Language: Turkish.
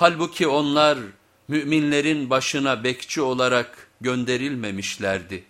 Halbuki onlar müminlerin başına bekçi olarak gönderilmemişlerdi.